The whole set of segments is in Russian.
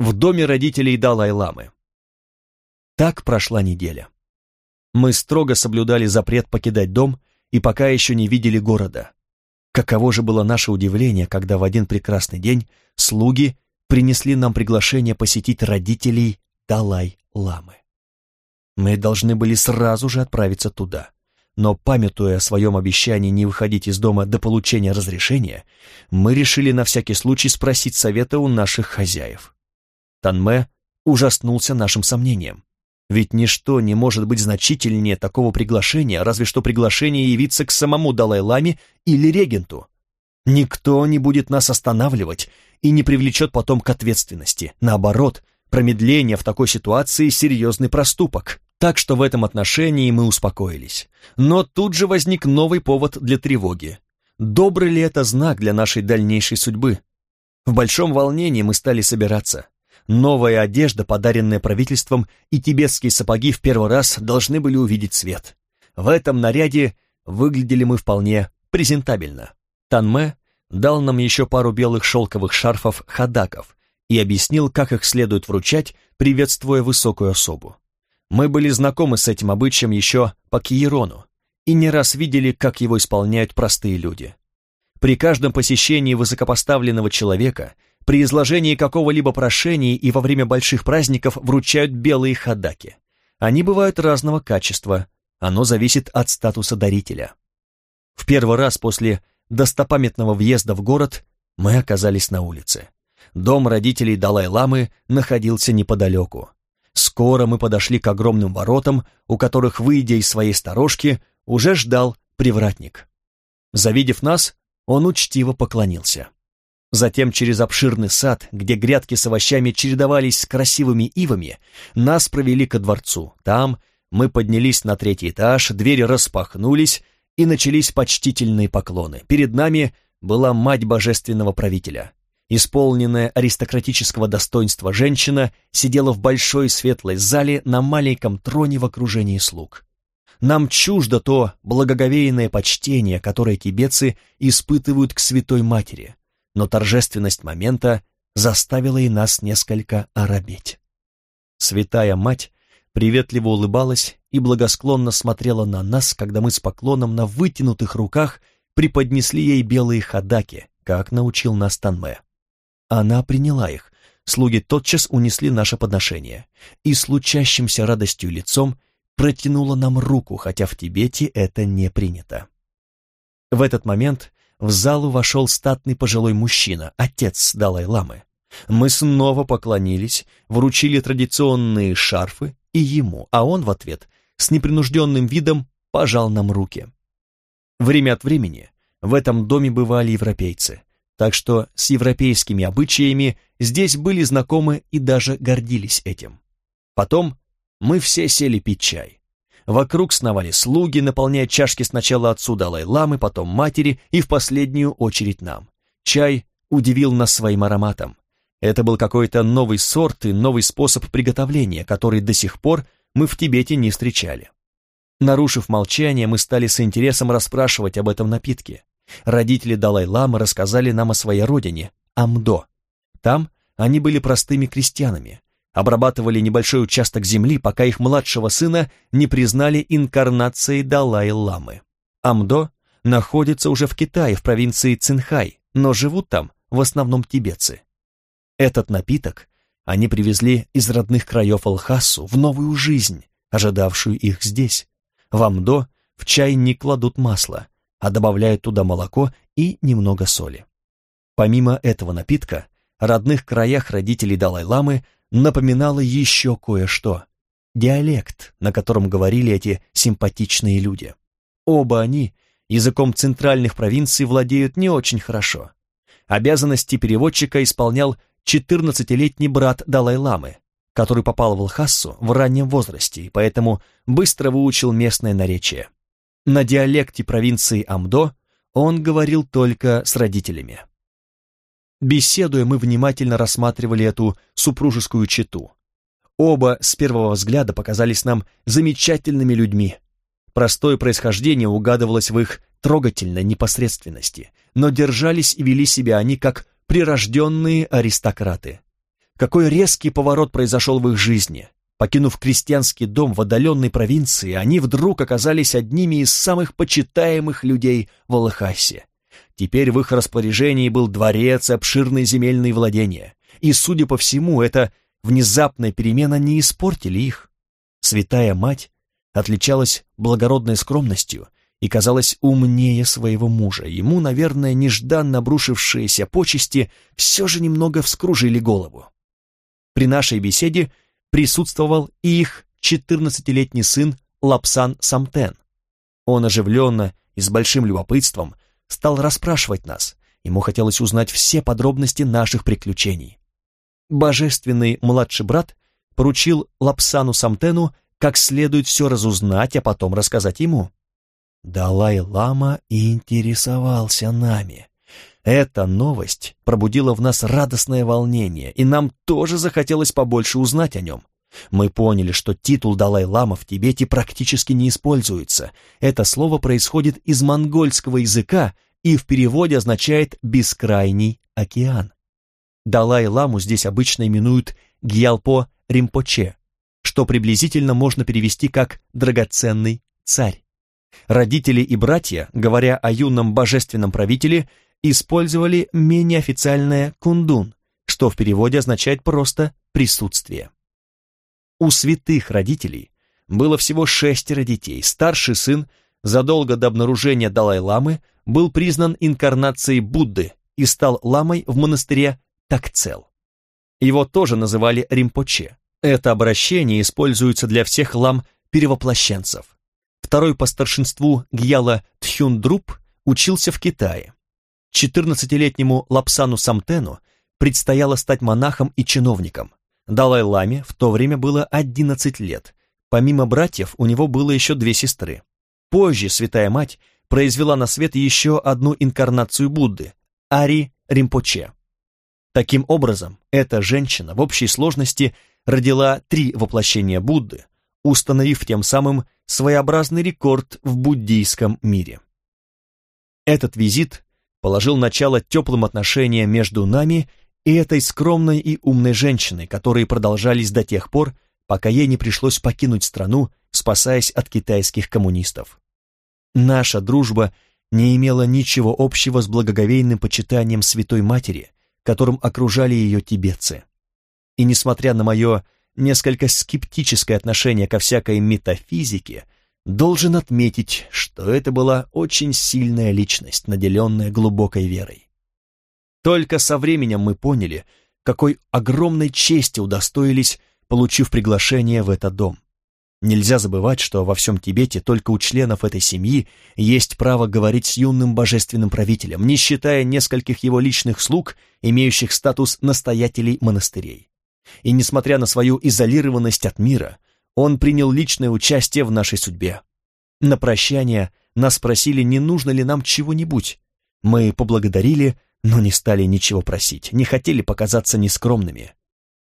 в доме родителей Далай-ламы. Так прошла неделя. Мы строго соблюдали запрет покидать дом и пока еще не видели города. Каково же было наше удивление, когда в один прекрасный день слуги принесли нам приглашение посетить родителей Далай-ламы. Мы должны были сразу же отправиться туда, но, памятуя о своем обещании не выходить из дома до получения разрешения, мы решили на всякий случай спросить совета у наших хозяев. Танме ужаснулся нашим сомнением. Ведь ничто не может быть значительнее такого приглашения, разве что приглашение явиться к самому Далай-ламе или регенту. Никто не будет нас останавливать и не привлечет потом к ответственности. Наоборот, промедление в такой ситуации – серьезный проступок. Так что в этом отношении мы успокоились. Но тут же возник новый повод для тревоги. Добрый ли это знак для нашей дальнейшей судьбы? В большом волнении мы стали собираться. Новая одежда, подаренная правительством, и тибетские сапоги в первый раз должны были увидеть свет. В этом наряде выглядели мы вполне презентабельно. Танме дал нам еще пару белых шелковых шарфов хадаков и объяснил, как их следует вручать, приветствуя высокую особу. Мы были знакомы с этим обычаем еще по Киерону и не раз видели, как его исполняют простые люди. При каждом посещении высокопоставленного человека – при изложении какого-либо прошения и во время больших праздников вручают белые хадаки. Они бывают разного качества, оно зависит от статуса дарителя. В первый раз после достопамятного въезда в город мы оказались на улице. Дом родителей Далай-ламы находился неподалеку. Скоро мы подошли к огромным воротам, у которых, выйдя из своей сторожки, уже ждал привратник. Завидев нас, он учтиво поклонился. Затем через обширный сад, где грядки с овощами чередовались с красивыми ивами, нас провели ко дворцу. Там мы поднялись на третий этаж, двери распахнулись, и начались почтительные поклоны. Перед нами была мать божественного правителя. Исполненная аристократического достоинства женщина сидела в большой светлой зале на маленьком троне в окружении слуг. Нам чуждо то благоговейное почтение, которое тибетцы испытывают к святой матери но торжественность момента заставила и нас несколько оробеть. Святая мать приветливо улыбалась и благосклонно смотрела на нас, когда мы с поклоном на вытянутых руках преподнесли ей белые хадаки, как научил нас Танме. Она приняла их, слуги тотчас унесли наше подношение, и с лучащимся радостью лицом протянула нам руку, хотя в Тибете это не принято. В этот момент в залу вошел статный пожилой мужчина, отец Далай-ламы. Мы снова поклонились, вручили традиционные шарфы и ему, а он в ответ с непринужденным видом пожал нам руки. Время от времени в этом доме бывали европейцы, так что с европейскими обычаями здесь были знакомы и даже гордились этим. Потом мы все сели пить чай. Вокруг сновали слуги, наполняя чашки сначала отцу Далай-ламы, потом матери и в последнюю очередь нам. Чай удивил нас своим ароматом. Это был какой-то новый сорт и новый способ приготовления, который до сих пор мы в Тибете не встречали. Нарушив молчание, мы стали с интересом расспрашивать об этом напитке. Родители Далай-ламы рассказали нам о своей родине, Амдо. Там они были простыми крестьянами, обрабатывали небольшой участок земли, пока их младшего сына не признали инкарнацией Далай-ламы. Амдо находится уже в Китае, в провинции Цинхай, но живут там в основном тибетцы. Этот напиток они привезли из родных краев Алхасу в новую жизнь, ожидавшую их здесь. В Амдо в чай не кладут масло, а добавляют туда молоко и немного соли. Помимо этого напитка, родных краях родителей Далай-ламы напоминало еще кое-что. Диалект, на котором говорили эти симпатичные люди. Оба они языком центральных провинций владеют не очень хорошо. Обязанности переводчика исполнял 14-летний брат Далай-ламы, который попал в Лхассу в раннем возрасте и поэтому быстро выучил местное наречие. На диалекте провинции Амдо он говорил только с родителями. Беседуя, мы внимательно рассматривали эту супружескую чету. Оба с первого взгляда показались нам замечательными людьми. Простое происхождение угадывалось в их трогательной непосредственности, но держались и вели себя они как прирожденные аристократы. Какой резкий поворот произошел в их жизни. Покинув крестьянский дом в отдаленной провинции, они вдруг оказались одними из самых почитаемых людей в Алахасе. Теперь в их распоряжении был дворец и обширные земельные владения. И, судя по всему, эта внезапная перемена не испортили их. Святая Мать отличалась благородной скромностью и казалась умнее своего мужа. Ему, наверное, нежданно обрушившиеся почести все же немного вскружили голову. При нашей беседе присутствовал и их 14-летний сын Лапсан Самтен. Он оживленно и с большим любопытством стал расспрашивать нас. Ему хотелось узнать все подробности наших приключений. Божественный младший брат поручил Лапсану Самтену как следует все разузнать, а потом рассказать ему. Далай-лама интересовался нами. Эта новость пробудила в нас радостное волнение, и нам тоже захотелось побольше узнать о нем. Мы поняли, что титул Далай-лама в Тибете практически не используется. Это слово происходит из монгольского языка и в переводе означает «бескрайний океан». Далай-ламу здесь обычно именуют Гьялпо Римпоче, что приблизительно можно перевести как «драгоценный царь». Родители и братья, говоря о юном божественном правителе, использовали менее официальное «кундун», что в переводе означает просто «присутствие». У святых родителей было всего шестеро детей. Старший сын, задолго до обнаружения Далай-ламы, был признан инкарнацией Будды и стал ламой в монастыре Такцел. Его тоже называли Римпоче. Это обращение используется для всех лам-перевоплощенцев. Второй по старшинству Гьяла Тхюндруп учился в Китае. 14-летнему Лапсану Самтену предстояло стать монахом и чиновником. Далай-ламе в то время было 11 лет. Помимо братьев, у него было еще две сестры. Позже Святая Мать произвела на свет еще одну инкарнацию Будды – Ари Римпоче. Таким образом, эта женщина в общей сложности родила три воплощения Будды, установив тем самым своеобразный рекорд в буддийском мире. Этот визит положил начало теплым отношениям между нами и этой скромной и умной женщиной, которые продолжались до тех пор, пока ей не пришлось покинуть страну, спасаясь от китайских коммунистов. Наша дружба не имела ничего общего с благоговейным почитанием Святой Матери, которым окружали ее тибетцы. И несмотря на мое несколько скептическое отношение ко всякой метафизике, должен отметить, что это была очень сильная личность, наделенная глубокой верой. Только со временем мы поняли, какой огромной чести удостоились, получив приглашение в этот дом. Нельзя забывать, что во всем Тибете только у членов этой семьи есть право говорить с юным божественным правителем, не считая нескольких его личных слуг, имеющих статус настоятелей монастырей. И несмотря на свою изолированность от мира, он принял личное участие в нашей судьбе. На прощание нас спросили, не нужно ли нам чего-нибудь. Мы поблагодарили, но не стали ничего просить, не хотели показаться нескромными.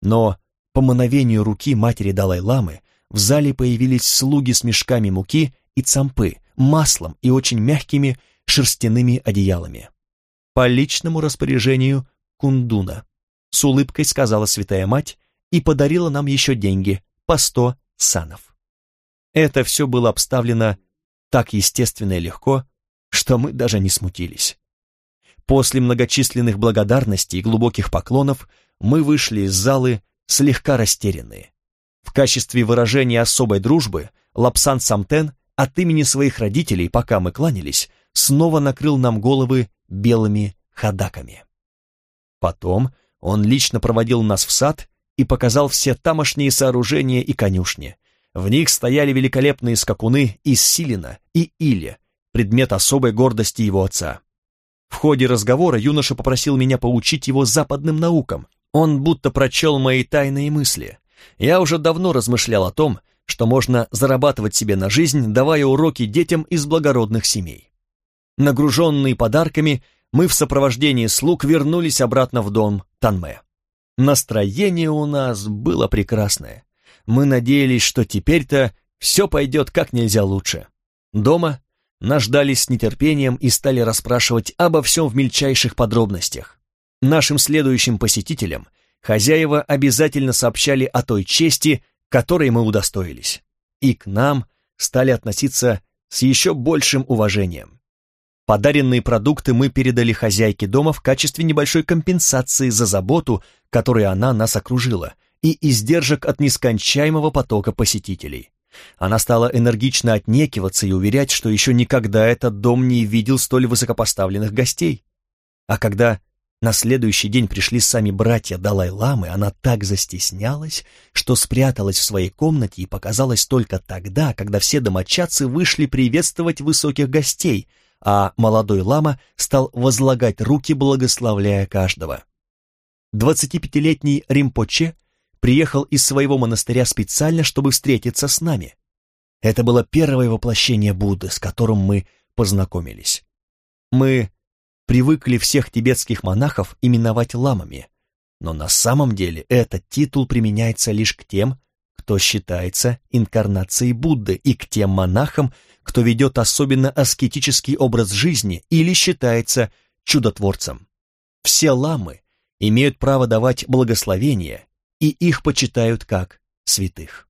Но по мановению руки матери Далай-ламы в зале появились слуги с мешками муки и цампы, маслом и очень мягкими шерстяными одеялами. По личному распоряжению Кундуна, с улыбкой сказала святая мать и подарила нам еще деньги, по сто санов. Это все было обставлено так естественно и легко, что мы даже не смутились. После многочисленных благодарностей и глубоких поклонов мы вышли из залы слегка растерянные. В качестве выражения особой дружбы Лапсан Самтен от имени своих родителей, пока мы кланялись, снова накрыл нам головы белыми ходаками. Потом он лично проводил нас в сад и показал все тамошние сооружения и конюшни. В них стояли великолепные скакуны из Силина и Или, предмет особой гордости его отца. В ходе разговора юноша попросил меня поучить его западным наукам. Он будто прочел мои тайные мысли. Я уже давно размышлял о том, что можно зарабатывать себе на жизнь, давая уроки детям из благородных семей. Нагруженные подарками, мы в сопровождении слуг вернулись обратно в дом Танме. Настроение у нас было прекрасное. Мы надеялись, что теперь-то все пойдет как нельзя лучше. Дома нас ждали с нетерпением и стали расспрашивать обо всем в мельчайших подробностях. Нашим следующим посетителем хозяева обязательно сообщали о той чести, которой мы удостоились, и к нам стали относиться с еще большим уважением. Подаренные продукты мы передали хозяйке дома в качестве небольшой компенсации за заботу, которой она нас окружила, и издержек от нескончаемого потока посетителей. Она стала энергично отнекиваться и уверять, что еще никогда этот дом не видел столь высокопоставленных гостей. А когда на следующий день пришли сами братья Далай-ламы, она так застеснялась, что спряталась в своей комнате и показалась только тогда, когда все домочадцы вышли приветствовать высоких гостей, а молодой лама стал возлагать руки, благословляя каждого. 25-летний Римпоче приехал из своего монастыря специально, чтобы встретиться с нами. Это было первое воплощение Будды, с которым мы познакомились. Мы привыкли всех тибетских монахов именовать ламами, но на самом деле этот титул применяется лишь к тем, кто считается инкарнацией Будды, и к тем монахам, кто ведет особенно аскетический образ жизни или считается чудотворцем. Все ламы имеют право давать благословение и их почитают как святых.